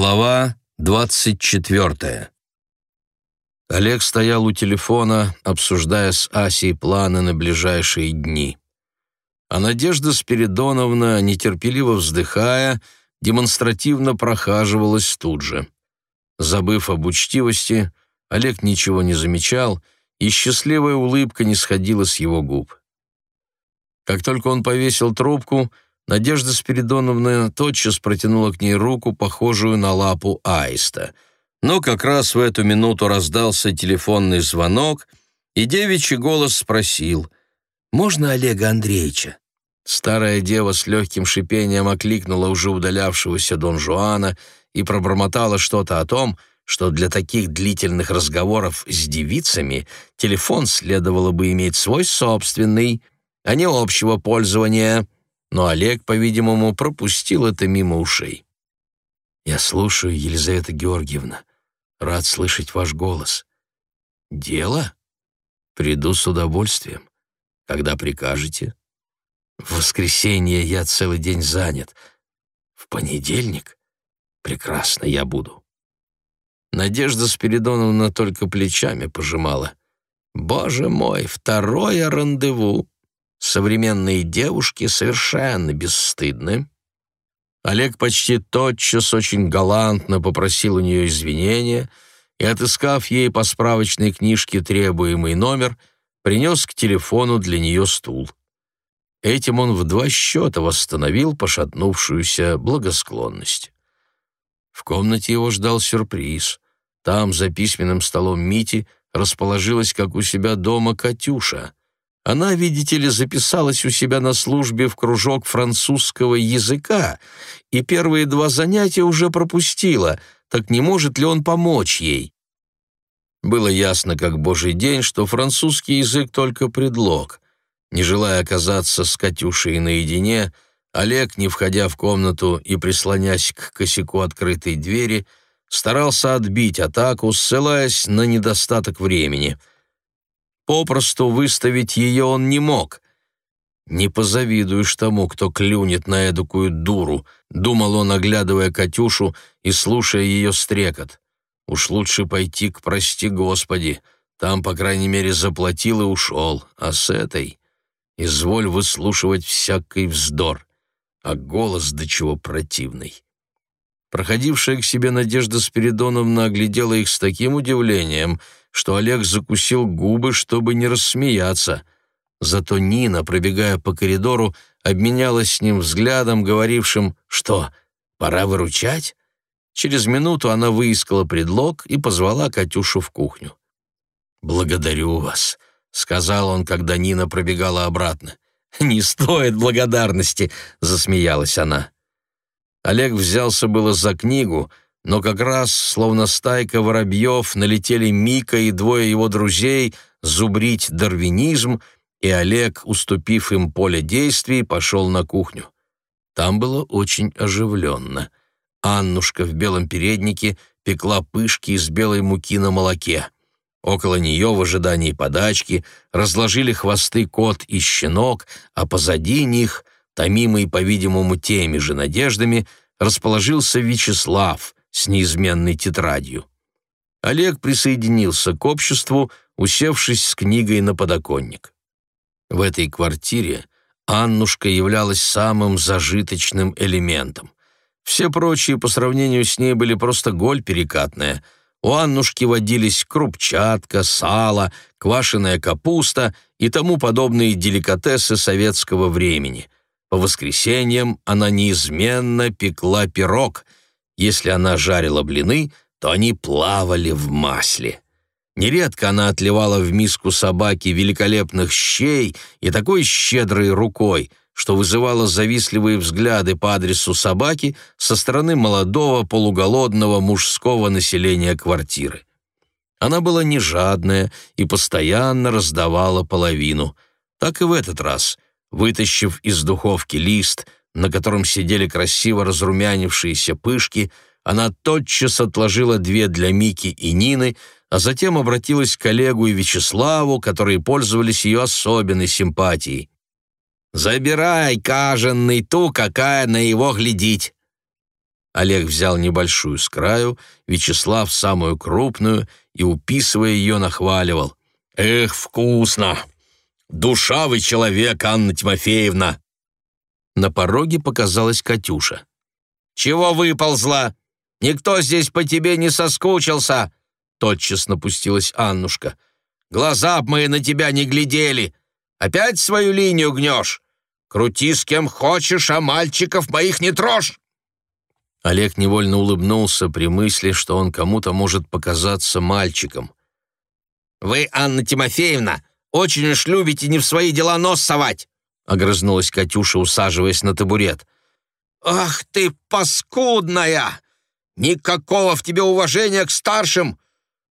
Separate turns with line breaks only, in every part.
Глава двадцать четвертая. Олег стоял у телефона, обсуждая с Асей планы на ближайшие дни. А Надежда Спиридоновна, нетерпеливо вздыхая, демонстративно прохаживалась тут же. Забыв об учтивости, Олег ничего не замечал, и счастливая улыбка не сходила с его губ. Как только он повесил трубку — Надежда Спиридоновна тотчас протянула к ней руку, похожую на лапу аиста. Но как раз в эту минуту раздался телефонный звонок, и девичий голос спросил «Можно Олега Андреевича?» Старая дева с легким шипением окликнула уже удалявшегося Дон Жуана и пробормотала что-то о том, что для таких длительных разговоров с девицами телефон следовало бы иметь свой собственный, а не общего пользования – но Олег, по-видимому, пропустил это мимо ушей. «Я слушаю, Елизавета Георгиевна. Рад слышать ваш голос. Дело? Приду с удовольствием. Когда прикажете? В воскресенье я целый день занят. В понедельник? Прекрасно, я буду». Надежда Спиридоновна только плечами пожимала. «Боже мой, второе рандеву!» Современные девушки совершенно бесстыдны. Олег почти тотчас очень галантно попросил у нее извинения и, отыскав ей по справочной книжке требуемый номер, принес к телефону для нее стул. Этим он в два счета восстановил пошатнувшуюся благосклонность. В комнате его ждал сюрприз. Там, за письменным столом Мити, расположилась, как у себя дома, Катюша. Она, видите ли, записалась у себя на службе в кружок французского языка и первые два занятия уже пропустила, так не может ли он помочь ей? Было ясно, как божий день, что французский язык только предлог. Не желая оказаться с Катюшей наедине, Олег, не входя в комнату и прислонясь к косяку открытой двери, старался отбить атаку, ссылаясь на недостаток времени — Попросту выставить ее он не мог. «Не позавидуешь тому, кто клюнет на эдакую дуру», — думал он, оглядывая Катюшу и слушая ее стрекот. «Уж лучше пойти к прости Господи. Там, по крайней мере, заплатил и ушел. А с этой изволь выслушивать всякий вздор. А голос до чего противный». Проходившая к себе Надежда Спиридоновна оглядела их с таким удивлением — что Олег закусил губы, чтобы не рассмеяться. Зато Нина, пробегая по коридору, обменялась с ним взглядом, говорившим «Что, пора выручать?» Через минуту она выискала предлог и позвала Катюшу в кухню. «Благодарю вас», — сказал он, когда Нина пробегала обратно. «Не стоит благодарности», — засмеялась она. Олег взялся было за книгу, — но как раз, словно стайка воробьев, налетели Мика и двое его друзей зубрить дарвинизм, и Олег, уступив им поле действий, пошел на кухню. Там было очень оживленно. Аннушка в белом переднике пекла пышки из белой муки на молоке. Около нее в ожидании подачки разложили хвосты кот и щенок, а позади них, томимый, по-видимому, теми же надеждами, расположился Вячеслав, с неизменной тетрадью. Олег присоединился к обществу, усевшись с книгой на подоконник. В этой квартире Аннушка являлась самым зажиточным элементом. Все прочие по сравнению с ней были просто голь перекатная. У Аннушки водились крупчатка, сало, квашеная капуста и тому подобные деликатесы советского времени. По воскресеньям она неизменно пекла пирог — если она жарила блины, то они плавали в масле. Нередко она отливала в миску собаки великолепных щей и такой щедрой рукой, что вызывало завистливые взгляды по адресу собаки со стороны молодого полуголодного мужского населения квартиры. Она была не жадная и постоянно раздавала половину. Так и в этот раз, вытащив из духовки лист – на котором сидели красиво разрумянившиеся пышки, она тотчас отложила две для Мики и Нины, а затем обратилась к коллегу и Вячеславу, которые пользовались ее особенной симпатией. «Забирай, каженный, ту, какая на его глядить!» Олег взял небольшую с краю, Вячеслав самую крупную и, уписывая ее, нахваливал. «Эх, вкусно! Душа вы человек, Анна Тимофеевна!» На пороге показалась Катюша. «Чего выползла? Никто здесь по тебе не соскучился!» Тотчас напустилась Аннушка. «Глаза б мои на тебя не глядели! Опять свою линию гнешь? Крути с кем хочешь, а мальчиков моих не трожь!» Олег невольно улыбнулся при мысли, что он кому-то может показаться мальчиком. «Вы, Анна Тимофеевна, очень уж любите не в свои дела нос совать!» — огрызнулась Катюша, усаживаясь на табурет. «Ах ты, паскудная! Никакого в тебе уважения к старшим!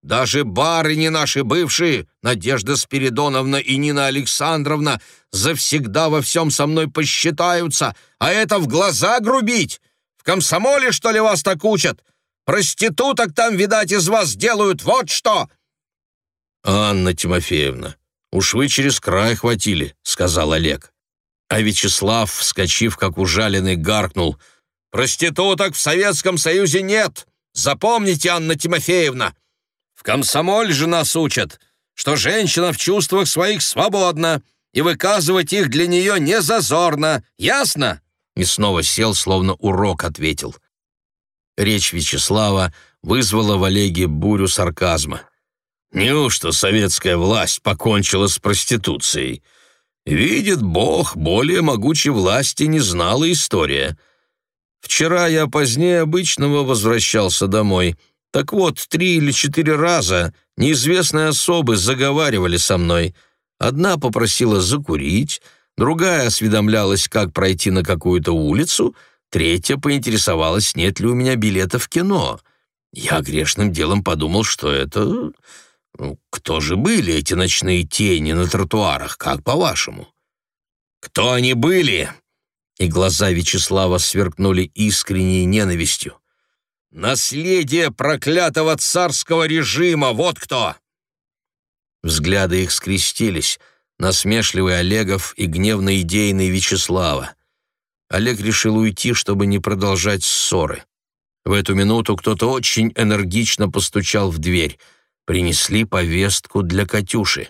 Даже барыни наши бывшие, Надежда Спиридоновна и Нина Александровна, завсегда во всем со мной посчитаются, а это в глаза грубить! В комсомоле, что ли, вас так учат? Проституток там, видать, из вас делают, вот что!» «Анна Тимофеевна, уж вы через край хватили», — сказал Олег. А Вячеслав, вскочив, как ужаленный, гаркнул. «Проституток в Советском Союзе нет! Запомните, Анна Тимофеевна!» В комсомоле же нас учат, что женщина в чувствах своих свободна, и выказывать их для нее не зазорно. Ясно?» И снова сел, словно урок ответил. Речь Вячеслава вызвала в Олеге бурю сарказма. «Неужто советская власть покончила с проституцией? Видит Бог, более могучей власти не знала история. Вчера я позднее обычного возвращался домой». Так вот, три или четыре раза неизвестные особы заговаривали со мной. Одна попросила закурить, другая осведомлялась, как пройти на какую-то улицу, третья поинтересовалась, нет ли у меня билета в кино. Я грешным делом подумал, что это... Кто же были эти ночные тени на тротуарах, как по-вашему? Кто они были? И глаза Вячеслава сверкнули искренней ненавистью. Наследие проклятого царского режима, вот кто!» Взгляды их скрестились, насмешливый Олегов и гневно-идейный Вячеслава. Олег решил уйти, чтобы не продолжать ссоры. В эту минуту кто-то очень энергично постучал в дверь. Принесли повестку для Катюши.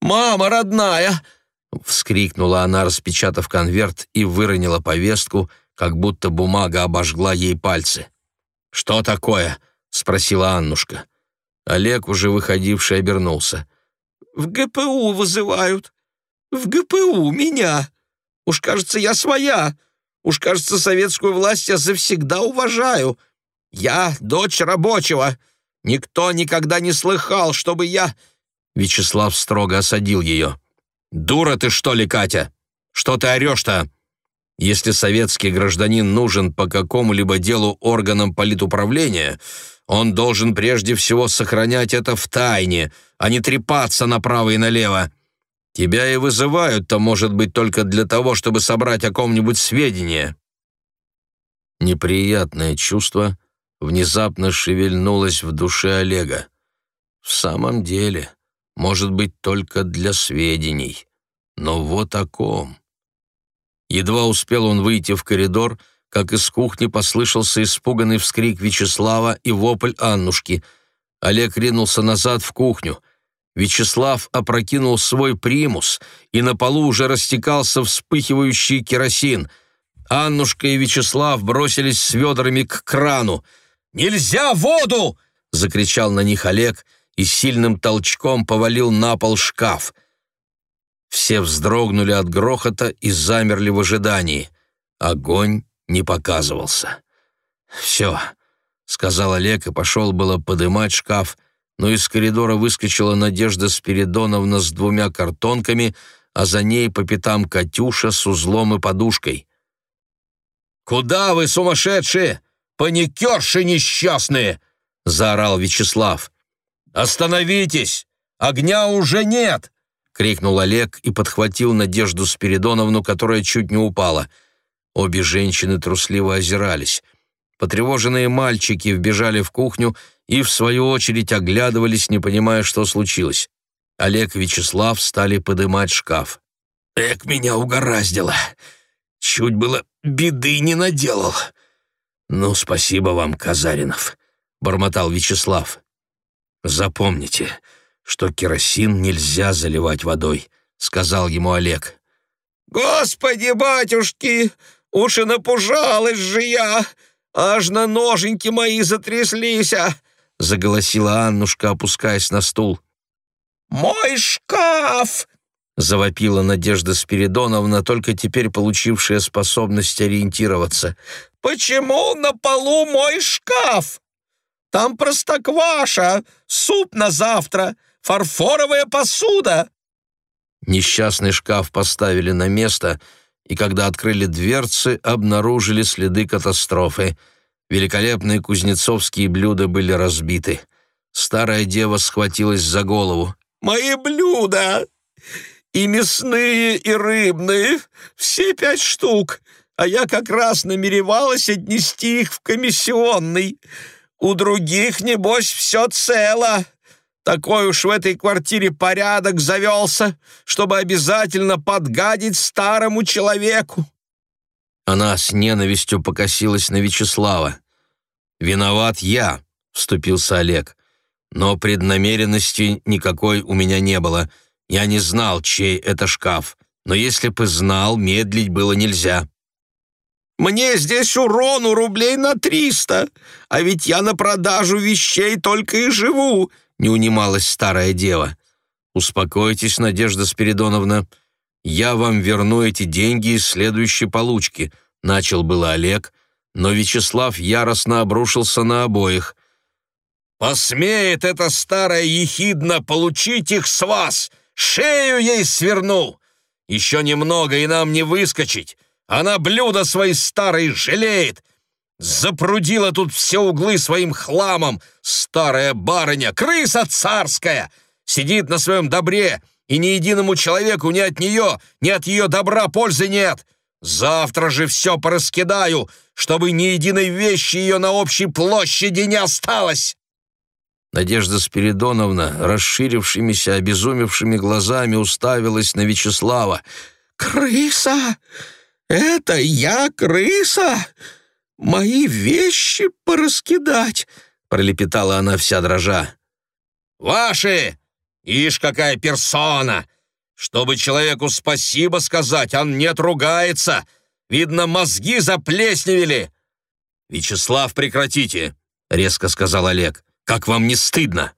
«Мама родная!» — вскрикнула она, распечатав конверт, и выронила повестку, как будто бумага обожгла ей пальцы. «Что такое?» — спросила Аннушка. Олег, уже выходивший, обернулся. «В ГПУ вызывают. В ГПУ меня. Уж, кажется, я своя. Уж, кажется, советскую власть я завсегда уважаю. Я дочь рабочего. Никто никогда не слыхал, чтобы я...» Вячеслав строго осадил ее. «Дура ты, что ли, Катя? Что ты орешь-то?» Если советский гражданин нужен по какому-либо делу органам политуправления, он должен прежде всего сохранять это в тайне, а не трепаться направо и налево. Тебя и вызывают-то, может быть, только для того, чтобы собрать о ком-нибудь сведения». Неприятное чувство внезапно шевельнулось в душе Олега. В самом деле, может быть, только для сведений. Но вот о ком. Едва успел он выйти в коридор, как из кухни послышался испуганный вскрик Вячеслава и вопль Аннушки. Олег ринулся назад в кухню. Вячеслав опрокинул свой примус, и на полу уже растекался вспыхивающий керосин. Аннушка и Вячеслав бросились с ведрами к крану. «Нельзя воду!» — закричал на них Олег и сильным толчком повалил на пол шкаф — все вздрогнули от грохота и замерли в ожидании. Огонь не показывался. «Все», — сказал Олег и пошел было подымать шкаф, но из коридора выскочила Надежда Спиридоновна с двумя картонками, а за ней по пятам Катюша с узлом и подушкой. «Куда вы, сумасшедшие? Паникерши несчастные!» — заорал Вячеслав. «Остановитесь! Огня уже нет!» — крикнул Олег и подхватил Надежду Спиридоновну, которая чуть не упала. Обе женщины трусливо озирались. Потревоженные мальчики вбежали в кухню и, в свою очередь, оглядывались, не понимая, что случилось. Олег и Вячеслав стали подымать шкаф. «Эк, меня угораздило! Чуть было беды не наделал! «Ну, спасибо вам, Казаринов», — бормотал Вячеслав. «Запомните, что керосин нельзя заливать водой», — сказал ему Олег.
«Господи, батюшки, уж и напужалась же я! Аж на ноженьки мои затряслись!» а!»
— заголосила Аннушка, опускаясь на стул.
«Мой шкаф!»
— завопила Надежда Спиридоновна, только теперь получившая способность ориентироваться.
«Почему на полу мой шкаф? Там простокваша, суп на завтра, фарфоровая посуда».
Несчастный шкаф поставили на место, и когда открыли дверцы, обнаружили следы катастрофы. Великолепные кузнецовские блюда были разбиты. Старая дева схватилась за голову.
«Мои блюда! и мясные, и рыбные, все пять штук, а я как раз намеревалась отнести их в комиссионный. У других, небось, все цело. Такой уж в этой квартире порядок завелся, чтобы обязательно подгадить старому человеку».
Она с ненавистью покосилась на Вячеслава. «Виноват я», — вступился Олег. «Но преднамеренности никакой у меня не было». Я не знал, чей это шкаф, но если бы знал, медлить было нельзя.
«Мне здесь урону рублей на триста, а ведь я на продажу вещей только и живу», — не унималась старая дева.
«Успокойтесь, Надежда Спиридоновна. Я вам верну эти деньги из следующей получки», — начал было Олег, но Вячеслав яростно обрушился на обоих.
«Посмеет эта старая ехидна получить их с вас!» Шею ей сверну! Еще немного, и нам не выскочить. Она блюда свои старые жалеет. Запрудила тут все углы своим хламом. Старая барыня, крыса царская, сидит на своем добре, и ни единому человеку ни от нее, ни от ее добра пользы нет. Завтра же все пораскидаю, чтобы ни единой вещи ее на общей площади не осталось.
Надежда Спиридоновна, расширившимися, обезумевшими глазами, уставилась на Вячеслава.
«Крыса! Это я крыса! Мои вещи пораскидать!» — пролепетала она вся дрожа. «Ваши! Ишь, какая персона! Чтобы человеку спасибо сказать, он нет ругается! Видно, мозги заплесневели!»
«Вячеслав, прекратите!» — резко сказал Олег. Как вам не стыдно?»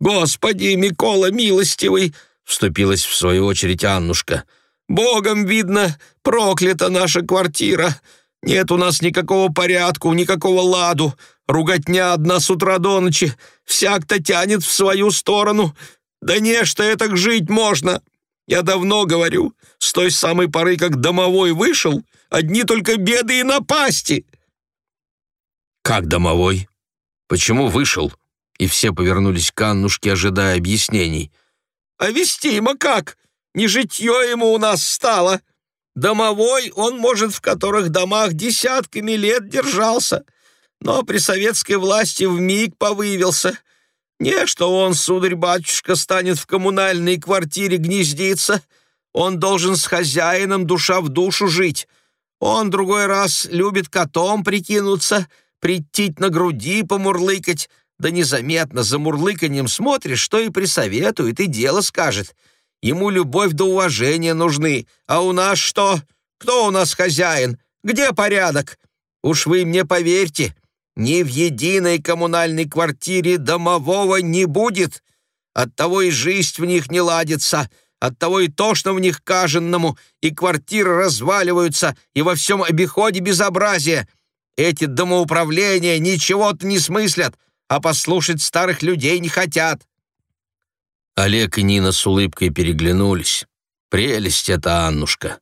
«Господи, Микола милостивый!» — вступилась в свою очередь Аннушка. «Богом, видно, проклята наша квартира. Нет у нас никакого порядку, никакого ладу. Руготня одна с утра до ночи. Всяк-то тянет в свою сторону. Да не, что это жить можно. Я давно говорю, с той самой поры, как домовой вышел, одни только беды и напасти».
«Как домовой?» Почему вышел?» И все повернулись к Аннушке, ожидая объяснений.
«А вестимо как? Не житье ему у нас стало. Домовой он, может, в которых домах десятками лет держался, но при советской власти вмиг повывился. Не, что он, сударь-батюшка, станет в коммунальной квартире гнездиться. Он должен с хозяином душа в душу жить. Он другой раз любит котом прикинуться, притить на груди, помурлыкать, да незаметно за мурлыканьем смотришь, что и присоветует, и дело скажет. Ему любовь да уважение нужны, а у нас что? Кто у нас хозяин? Где порядок? Уж вы мне поверьте, ни в единой коммунальной квартире домового не будет. Оттого и жизнь в них не ладится, оттого и тошно в них каженному, и квартиры разваливаются, и во всем обиходе безобразие — эти домоуправления ничего-то не смыслят, а послушать старых людей не хотят».
Олег и Нина с улыбкой переглянулись. Прелесть это Аннушка.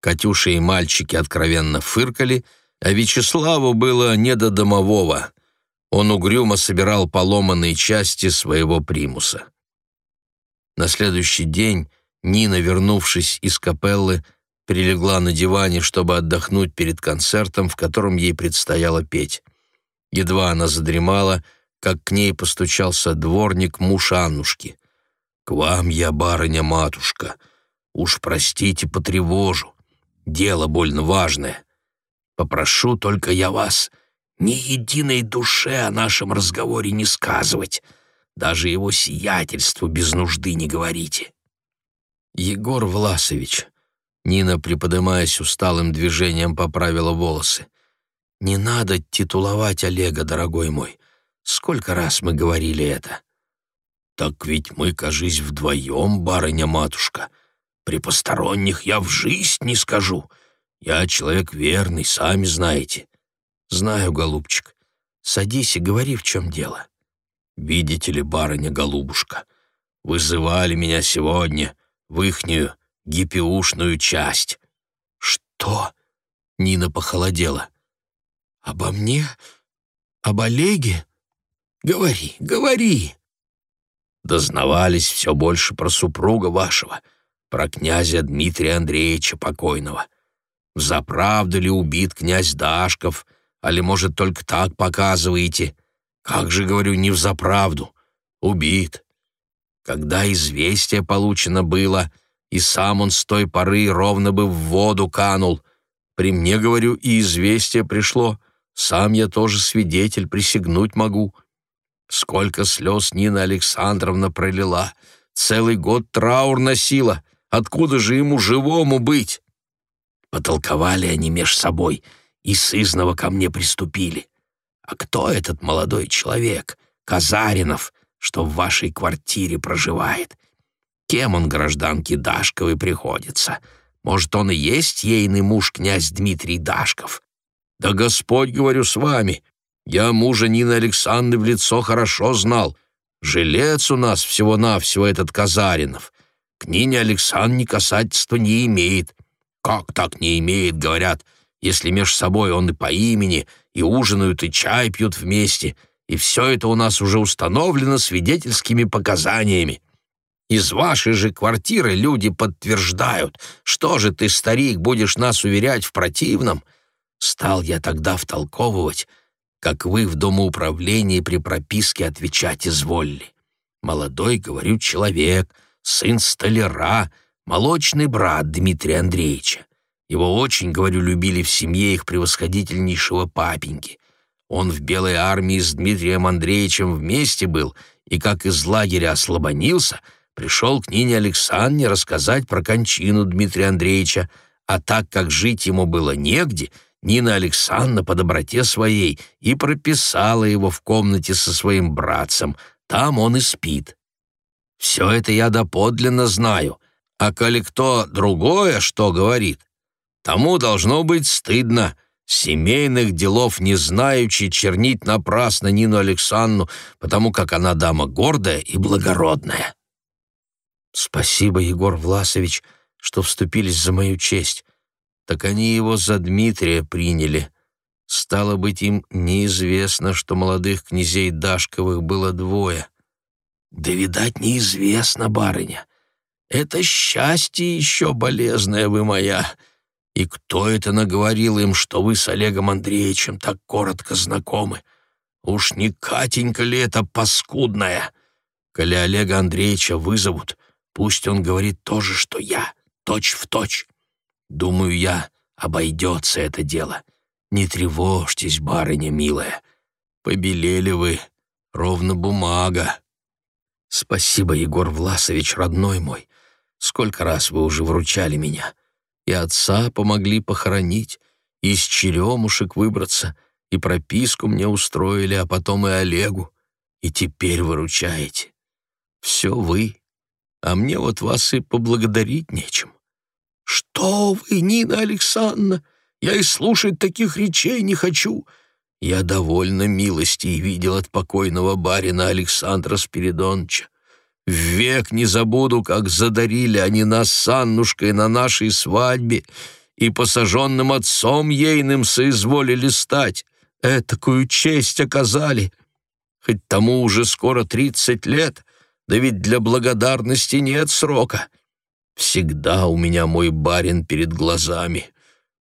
Катюша и мальчики откровенно фыркали, а Вячеславу было не до домового. Он угрюмо собирал поломанные части своего примуса. На следующий день Нина, вернувшись из капеллы, прилегла на диване, чтобы отдохнуть перед концертом, в котором ей предстояло петь. Едва она задремала, как к ней постучался дворник муж Аннушки. «К вам я, барыня-матушка. Уж простите, потревожу. Дело больно важное». Попрошу только я вас ни единой душе о нашем разговоре не сказывать, даже его сиятельству без нужды не говорите. Егор Власович, Нина, приподымаясь усталым движением, поправила волосы. «Не надо титуловать Олега, дорогой мой. Сколько раз мы говорили это?» «Так ведь мы, кажись, вдвоем, барыня-матушка. При посторонних я в жизнь не скажу. Я человек верный, сами знаете». «Знаю, голубчик. Садись и говори, в чем дело». «Видите ли, барыня-голубушка, вызывали меня сегодня в ихнюю гипиушную часть». «Что?» — Нина похолодела. «Обо мне? Об Олеге? Говори, говори!» Дознавались все больше про супруга вашего, про князя Дмитрия Андреевича покойного. Заправду ли убит князь Дашков, али, может, только так показываете? Как же, говорю, не взаправду. Убит. Когда известие получено было, и сам он с той поры ровно бы в воду канул. При мне, говорю, и известие пришло. Сам я тоже свидетель, присягнуть могу. Сколько слез Нина Александровна пролила. Целый год траур носила. Откуда же ему живому быть? Потолковали они меж собой и сызново ко мне приступили. А кто этот молодой человек, Казаринов, что в вашей квартире проживает? Кем он гражданке Дашковой приходится? Может, он и есть ейный муж князь Дмитрий Дашков? Да Господь, говорю, с вами, я мужа Нины Александры в лицо хорошо знал. Жилец у нас всего-навсего этот Казаринов. К Нине Александре касательства не имеет. Как так не имеет, говорят, если меж собой он и по имени, и ужинают, и чай пьют вместе, и все это у нас уже установлено свидетельскими показаниями. Из вашей же квартиры люди подтверждают. Что же ты, старик, будешь нас уверять в противном? Стал я тогда втолковывать, как вы в домоуправлении при прописке отвечать изволили. Молодой, говорю, человек, сын столяра, молочный брат Дмитрия Андреевича. Его очень, говорю, любили в семье их превосходительнейшего папеньки. Он в Белой армии с Дмитрием Андреевичем вместе был, и как из лагеря ослабонился, пришел к Нине Александре рассказать про кончину Дмитрия Андреевича, а так как жить ему было негде — Нина Александровна по доброте своей и прописала его в комнате со своим братцем. Там он и спит. Все это я доподлинно знаю. А коли кто другое что говорит, тому должно быть стыдно. Семейных делов не знаючи чернить напрасно Нину Александровну, потому как она дама гордая и благородная. Спасибо, Егор Власович, что вступились за мою честь так они его за Дмитрия приняли. Стало быть, им неизвестно, что молодых князей Дашковых было двое. Да, видать, неизвестно, барыня. Это счастье еще болезное вы моя. И кто это наговорил им, что вы с Олегом Андреевичем так коротко знакомы? Уж не Катенька ли это паскудная? Коли Олега Андреевича вызовут, пусть он говорит то же, что я, точь в точь. Думаю я, обойдется это дело. Не тревожьтесь, барыня милая. Побелели вы, ровно бумага. Спасибо, Егор Власович, родной мой. Сколько раз вы уже вручали меня. И отца помогли похоронить, и из черемушек выбраться, и прописку мне устроили, а потом и Олегу. И теперь выручаете. Все вы, а мне вот вас и поблагодарить нечем. «Что вы, Нина Александровна? Я и слушать таких речей не хочу. Я довольно милости и видел от покойного барина Александра Спиридоновича. Век не забуду, как задарили они нас с Аннушкой на нашей свадьбе и посаженным отцом ейным соизволили стать. Этакую честь оказали. Хоть тому уже скоро тридцать лет, да ведь для благодарности нет срока». Всегда у меня мой барин перед глазами,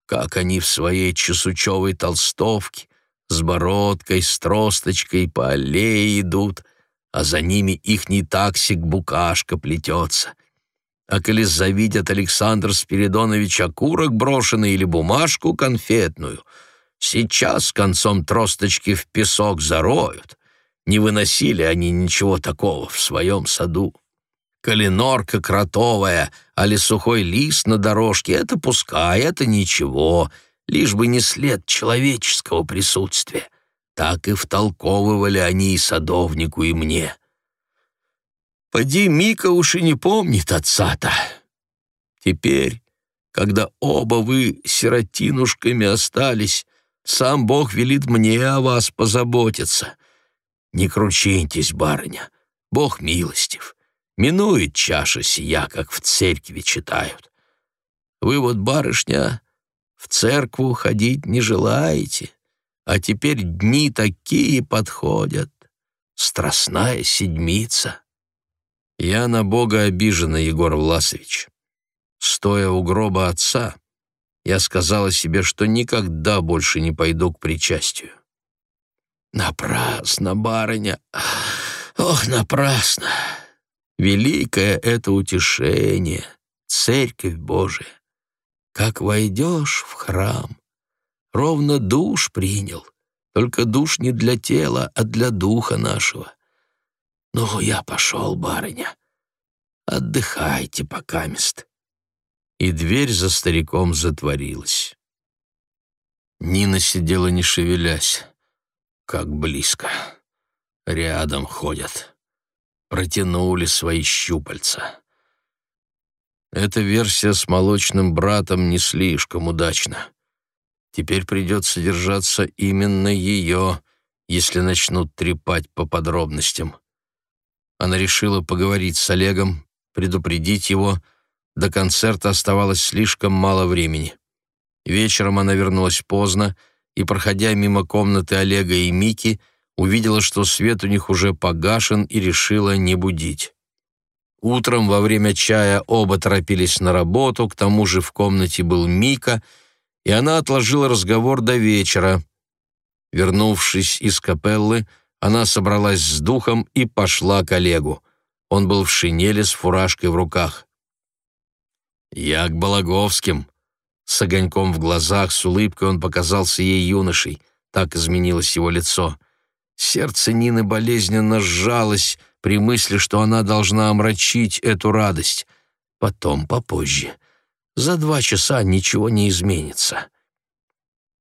как они в своей чесучевой толстовке с бородкой, с тросточкой по аллее идут, а за ними ихний таксик-букашка плетется. А коли завидят Александр Спиридонович окурок брошенный или бумажку конфетную — Сейчас концом тросточки в песок зароют. Не выносили они ничего такого в своем саду. Калинорка кротовая, али сухой лист на дорожке — это пускай, это ничего, лишь бы не след человеческого присутствия. Так и втолковывали они и садовнику, и мне. Поди, Мика уж и не помнит отца-то. Теперь, когда оба вы сиротинушками остались, сам Бог велит мне о вас позаботиться. Не кручиньтесь, барыня, Бог милостив. Минует чаша сия, как в церкви читают. Вы вот, барышня, в церкву ходить не желаете, а теперь дни такие подходят. Страстная седмица. Я на Бога обижена, Егор Власович. Стоя у гроба отца, я сказала себе, что никогда больше не пойду к причастию. Напрасно, барыня, ох, напрасно. Великое это утешение, Церковь Божия. Как войдешь в храм, ровно душ принял, только душ не для тела, а для духа нашего. Ну, я пошел, барыня. Отдыхайте пока мест. И дверь за стариком затворилась. Нина сидела не шевелясь, как близко. Рядом ходят. Протянули свои щупальца. Эта версия с молочным братом не слишком удачна. Теперь придется держаться именно ее, если начнут трепать по подробностям. Она решила поговорить с Олегом, предупредить его. До концерта оставалось слишком мало времени. Вечером она вернулась поздно и, проходя мимо комнаты Олега и Мики, увидела, что свет у них уже погашен и решила не будить. Утром во время чая оба торопились на работу, к тому же в комнате был Мика, и она отложила разговор до вечера. Вернувшись из капеллы, она собралась с духом и пошла к Олегу. Он был в шинели с фуражкой в руках. «Я к Балаговским». С огоньком в глазах, с улыбкой он показался ей юношей. Так изменилось его лицо. Сердце Нины болезненно сжалось при мысли, что она должна омрачить эту радость. Потом, попозже. За два часа ничего не изменится.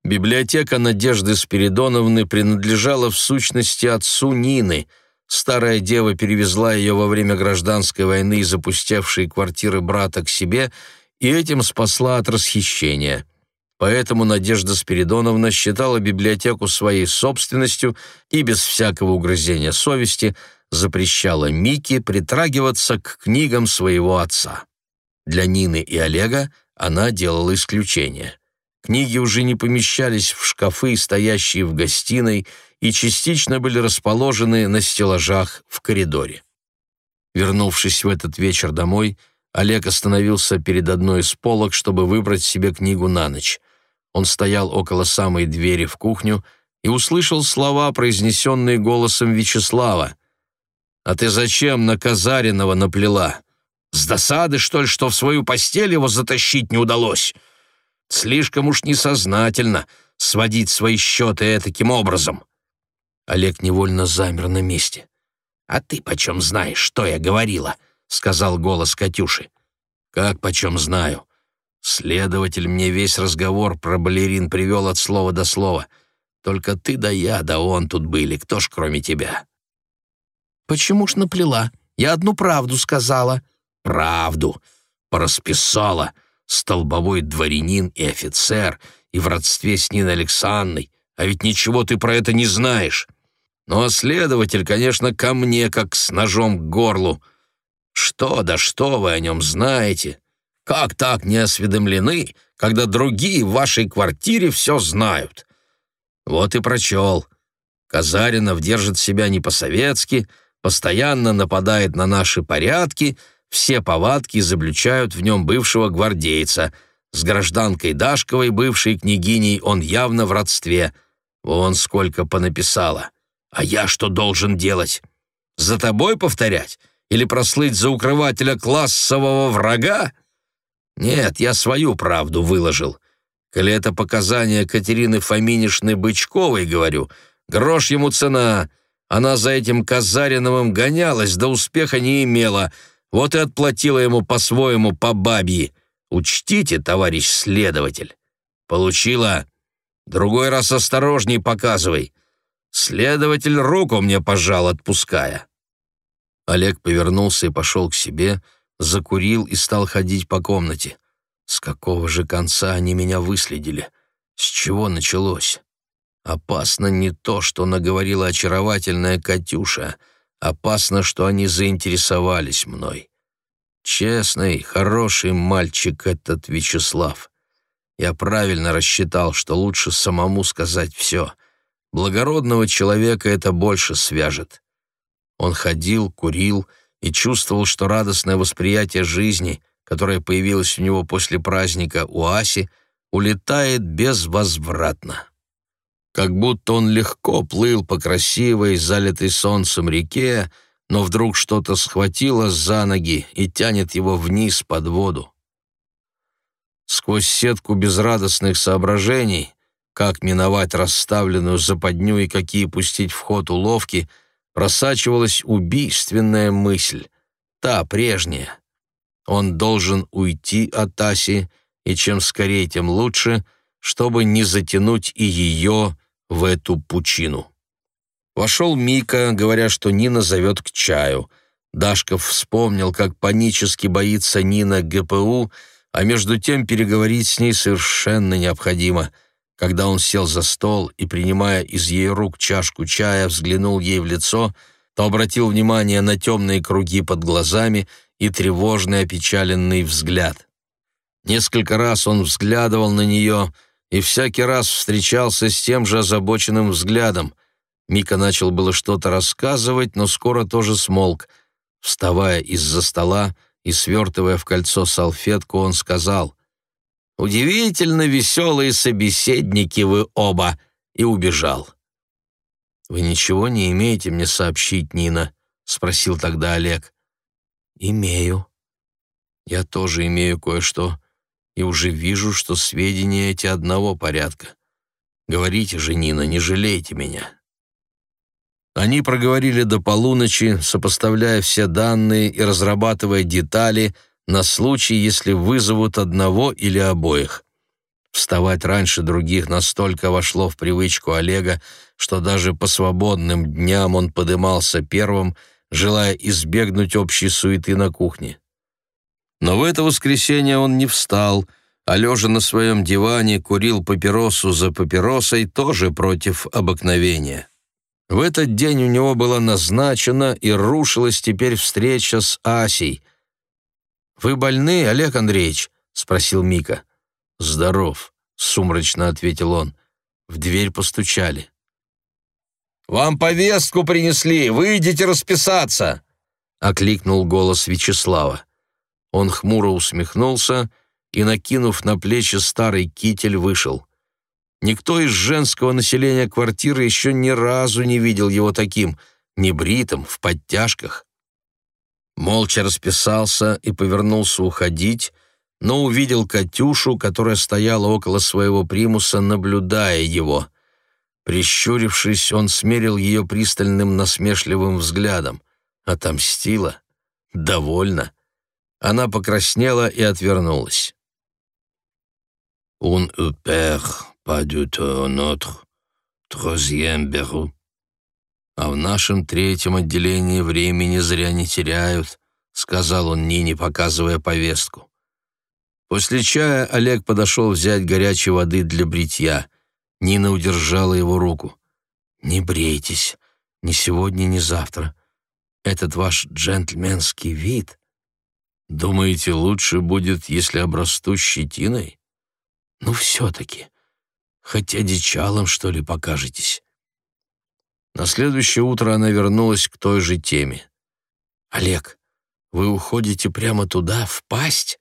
Библиотека Надежды Спиридоновны принадлежала в сущности отцу Нины. Старая дева перевезла ее во время гражданской войны из квартиры брата к себе и этим спасла от расхищения. Поэтому Надежда Спиридоновна считала библиотеку своей собственностью и без всякого угрызения совести запрещала Мике притрагиваться к книгам своего отца. Для Нины и Олега она делала исключение. Книги уже не помещались в шкафы, стоящие в гостиной, и частично были расположены на стеллажах в коридоре. Вернувшись в этот вечер домой, Олег остановился перед одной из полок, чтобы выбрать себе книгу на ночь. Он стоял около самой двери в кухню и услышал слова, произнесенные голосом Вячеслава. «А ты зачем на Казаринова наплела? С досады, что ли, что в свою постель его затащить не удалось?» Слишком уж несознательно сводить свои счеты таким образом. Олег невольно замер на месте. «А ты почем знаешь, что я говорила?» — сказал голос Катюши. «Как почем знаю? Следователь мне весь разговор про балерин привел от слова до слова. Только ты да я, да он тут были, кто ж кроме тебя?» «Почему ж наплела? Я одну правду сказала». «Правду. Порасписала столбовой дворянин и офицер, и в родстве с Ниной Александрой, а ведь ничего ты про это не знаешь. Ну а следователь, конечно, ко мне, как с ножом к горлу. Что да что вы о нем знаете? Как так не осведомлены, когда другие в вашей квартире все знают? Вот и прочел. Казаринов держит себя не по-советски, постоянно нападает на наши порядки — все повадки изобличают в нем бывшего гвардейца. С гражданкой Дашковой, бывшей княгиней, он явно в родстве. Вон сколько понаписала. А я что должен делать? За тобой повторять? Или прослыть за укрывателя классового врага? Нет, я свою правду выложил. Коли это показания Катерины Фоминишны Бычковой, говорю, грош ему цена. Она за этим Казариновым гонялась, да успеха не имела. Вот и отплатила ему по-своему по бабьи. Учтите, товарищ следователь. Получила. Другой раз осторожней показывай. Следователь руку мне пожал, отпуская. Олег повернулся и пошел к себе, закурил и стал ходить по комнате. С какого же конца они меня выследили? С чего началось? Опасно не то, что наговорила очаровательная Катюша. Опасно, что они заинтересовались мной. Честный, хороший мальчик этот Вячеслав. Я правильно рассчитал, что лучше самому сказать все. Благородного человека это больше свяжет. Он ходил, курил и чувствовал, что радостное восприятие жизни, которое появилось у него после праздника у Аси, улетает безвозвратно. Как будто он легко плыл по красивой, залитой солнцем реке, но вдруг что-то схватило за ноги и тянет его вниз под воду. Сквозь сетку безрадостных соображений, как миновать расставленную западню и какие пустить в ход уловки, просачивалась убийственная мысль, та прежняя. Он должен уйти от Аси, и чем скорее, тем лучше, чтобы не затянуть и ее в эту пучину. Вошел Мика, говоря, что Нина зовет к чаю. Дашков вспомнил, как панически боится Нина ГПУ, а между тем переговорить с ней совершенно необходимо. Когда он сел за стол и, принимая из ее рук чашку чая, взглянул ей в лицо, то обратил внимание на темные круги под глазами и тревожный опечаленный взгляд. Несколько раз он взглядывал на нее и всякий раз встречался с тем же озабоченным взглядом. Мика начал было что-то рассказывать, но скоро тоже смолк. Вставая из-за стола и свертывая в кольцо салфетку, он сказал «Удивительно веселые собеседники вы оба!» и убежал. «Вы ничего не имеете мне сообщить, Нина?» — спросил тогда Олег. «Имею. Я тоже имею кое-что, и уже вижу, что сведения эти одного порядка. Говорите же, Нина, не жалейте меня». Они проговорили до полуночи, сопоставляя все данные и разрабатывая детали на случай, если вызовут одного или обоих. Вставать раньше других настолько вошло в привычку Олега, что даже по свободным дням он подымался первым, желая избегнуть общей суеты на кухне. Но в это воскресенье он не встал, а лежа на своем диване курил папиросу за папиросой тоже против обыкновения. В этот день у него была назначена и рушилась теперь встреча с Асей. «Вы больны, Олег Андреевич?» — спросил Мика. «Здоров», — сумрачно ответил он. В дверь постучали.
«Вам повестку принесли, выйдите расписаться!» — окликнул голос Вячеслава.
Он хмуро усмехнулся и, накинув на плечи старый китель, вышел. Никто из женского населения квартиры еще ни разу не видел его таким, небритым, в подтяжках. Молча расписался и повернулся уходить, но увидел Катюшу, которая стояла около своего примуса, наблюдая его — Прищурившись, он смерил ее пристальным насмешливым взглядом. Отомстила? Довольно. Она покраснела и отвернулась. «Un upère pas du tout notre troisième bureau». «А в нашем третьем отделении времени зря не теряют», — сказал он Нине, показывая повестку. После чая Олег подошел взять горячей воды для бритья — Нина удержала его руку. «Не брейтесь, ни сегодня, ни завтра. Этот ваш джентльменский вид. Думаете, лучше будет, если обрасту щетиной? Ну, все-таки. Хоть одичалом, что ли, покажетесь?» На следующее утро она вернулась к той же теме. «Олег, вы уходите прямо туда, в пасть?»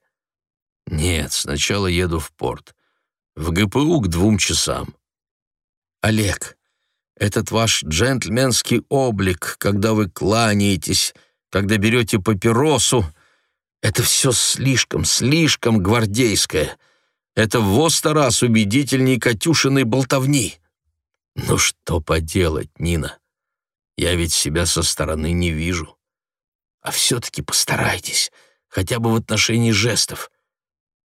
«Нет, сначала еду в порт. В ГПУ к двум часам. Олег, этот ваш джентльменский облик, когда вы кланяетесь, когда берете папиросу, это все слишком, слишком гвардейское. Это в раз убедительней Катюшиной болтовни. Ну что поделать, Нина? Я ведь себя со стороны не вижу. А все-таки постарайтесь, хотя бы в отношении жестов.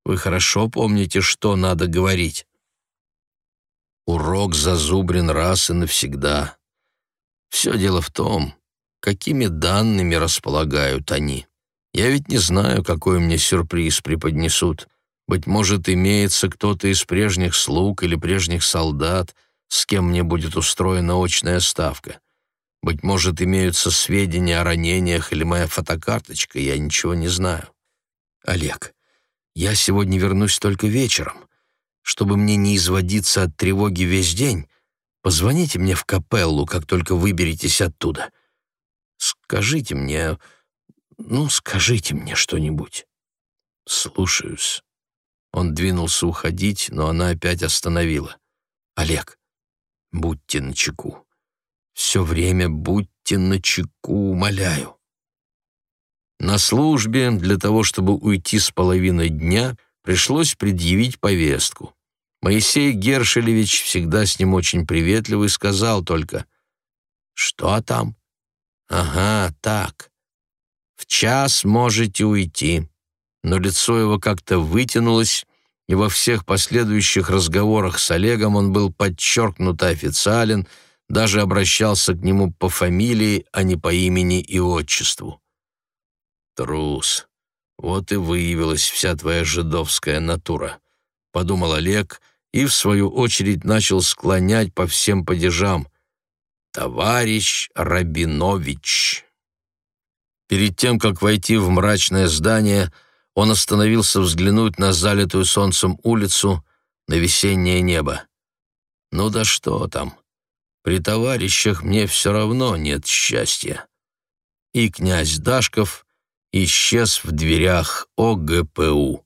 Вы хорошо помните, что надо говорить. Урок зазубрен раз и навсегда. Все дело в том, какими данными располагают они. Я ведь не знаю, какой мне сюрприз преподнесут. Быть может, имеется кто-то из прежних слуг или прежних солдат, с кем мне будет устроена очная ставка. Быть может, имеются сведения о ранениях или моя фотокарточка, я ничего не знаю. Олег, я сегодня вернусь только вечером. Чтобы мне не изводиться от тревоги весь день, позвоните мне в капеллу, как только выберетесь оттуда. Скажите мне, ну, скажите мне что-нибудь. Слушаюсь. Он двинулся уходить, но она опять остановила. Олег, будьте начеку. Все время будьте начеку, умоляю. На службе для того, чтобы уйти с половины дня, пришлось предъявить повестку. Моисей Гершелевич, всегда с ним очень приветливый, сказал только «Что там?» «Ага, так. В час можете уйти». Но лицо его как-то вытянулось, и во всех последующих разговорах с Олегом он был подчеркнуто официален, даже обращался к нему по фамилии, а не по имени и отчеству. «Трус. Вот и выявилась вся твоя жидовская натура», — подумал Олег и, в свою очередь, начал склонять по всем падежам. «Товарищ Рабинович». Перед тем, как войти в мрачное здание, он остановился взглянуть на залитую солнцем улицу, на весеннее небо. «Ну да что там? При товарищах мне все равно нет счастья». И князь Дашков исчез в дверях ОГПУ.